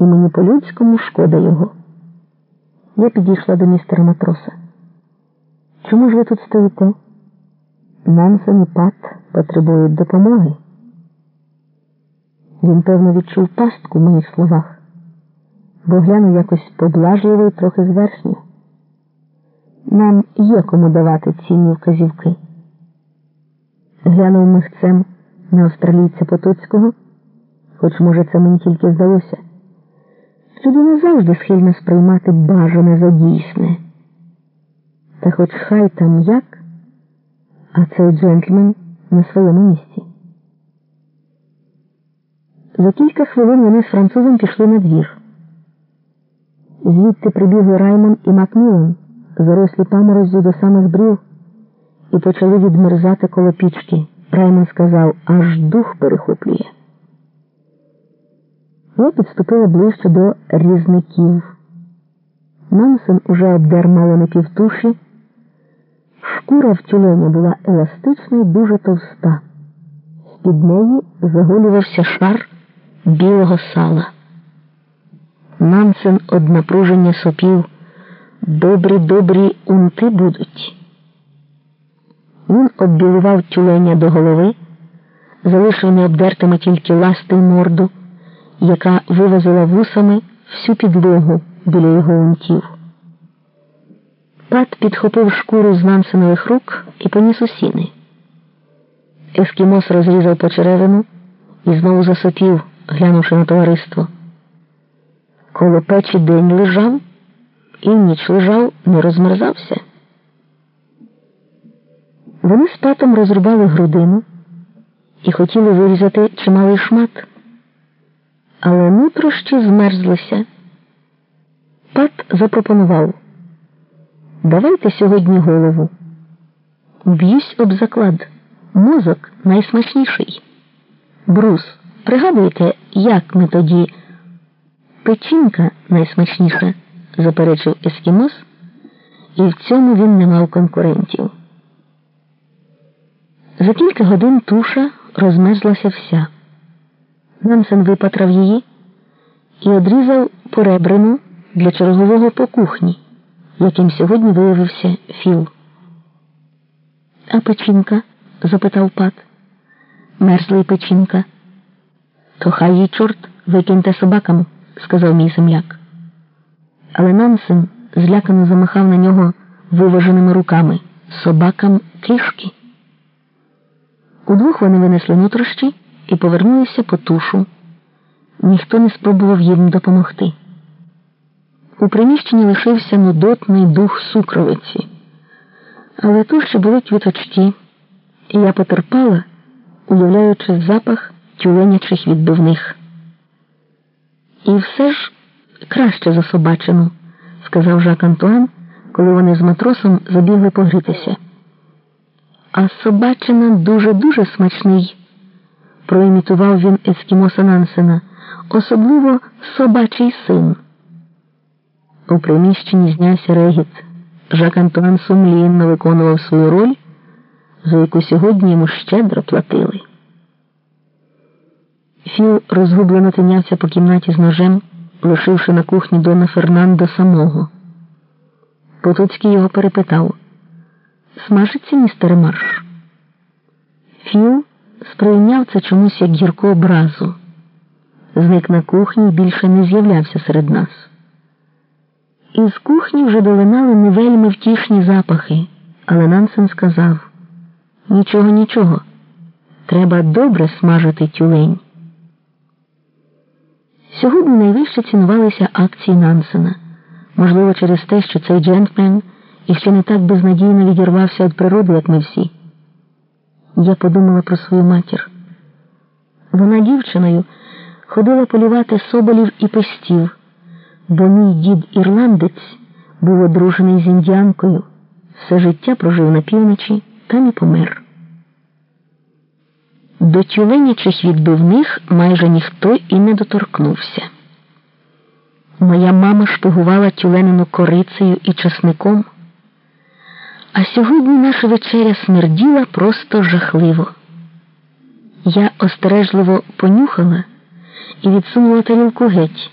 і мені по-людському шкода його. Я підійшла до містера матроса. Чому ж ви тут стоїте? Нансен і Пат потребують допомоги. Він, певно, відчув пастку в моїх словах, бо глянув якось поблажливо і трохи зверхньо. Нам є кому давати цінні вказівки. Глянув михцем на австралійця Потоцького, хоч, може, це мені тільки здалося. Людина завжди схильна сприймати бажане за дійсне. Та хоч хай там як, а цей джентльмен на своєму місці. За кілька хвилин вони з французом пішли на двір. Звідти прибігли Раймон і Макмілан, зарослі паморозю до самих брів, і почали відмерзати коло пічки. Раймон сказав, аж дух перехоплює. Я підступила ближче до різників. Нансен уже обдер мало не півтуші. Шкура в тюлені була еластична і дуже товста. З-під неї заголювався шар білого сала. Нансен од напруження сопів. Добрі добрі унти будуть. Він оббілував тюленя до голови, залишив необдертими тільки ласти й морду, яка вивозила вусами всю підлогу біля його унтів. Пат підхопив шкуру з Нансенових рук і поніс у сіни. Ескімос розрізав почеревину і знову засопів, глянувши на товариство. Коло печі день лежав і ніч лежав, не розмерзався. Вони з патом розрубали грудину і хотіли вирізати чималий шмат, але нутрощі змерзлися. Пат запропонував давайте сьогодні голову. Б'юсь об заклад. Мозок найсмачніший. Брус, пригадуєте, як ми тоді печінка найсмачніша, заперечив Ескімос, і в цьому він не мав конкурентів. За кілька годин туша розмерзлася вся. Нансен випатрав її і одрізав поребрину для чергового по кухні, яким сьогодні виявився Філ. А печінка? запитав пат. Мерзлий печінка. То хай їй чорт викиньте собакам, сказав мій земляк. Але Нансен злякано замахав на нього виваженими руками. Собакам кишки. Удвох вони винесли нутрощі і повернулися по тушу. Ніхто не спробував їм допомогти. У приміщенні лишився нудотний дух сукровиці, але тут були квіточки, і я потерпала, уявляючи запах тюленячих відбивних. І все ж краще за собачину, сказав Жак Антуан, коли вони з матросом забігли погрітися. А собачина дуже-дуже смачний, проімітував він ескімоса Нансена, особливо собачий син. У приміщенні знявся регіт. Жак Антуан сумлінно виконував свою роль, за яку сьогодні йому щедро платили. Філ розгублено тинявся по кімнаті з ножем, лишивши на кухні Дона Фернандо самого. Потоцький його перепитав Смажиться, містере Марш? Філ сприйняв це чомусь як гірку образу. Зник на кухні і більше не з'являвся серед нас. Із кухні вже долинали не вельми втішні запахи, але Нансен сказав нічого, нічого. Треба добре смажити тюлень. Сьогодні найвище цінувалися акції Нансена, можливо, через те, що цей джентльмен іще не так безнадійно відірвався від природи, як ми всі. Я подумала про свою матір. Вона дівчиною ходила полювати соболів і пестів, бо мій дід ірландець був одружений з індіанкою, все життя прожив на півночі, там і помер. До тюленячих відбивних майже ніхто і не доторкнувся. Моя мама шпигувала тюленину корицею і часником, а сьогодні наша вечеря смерділа просто жахливо. Я остережливо понюхала і відсунула тарілку геть.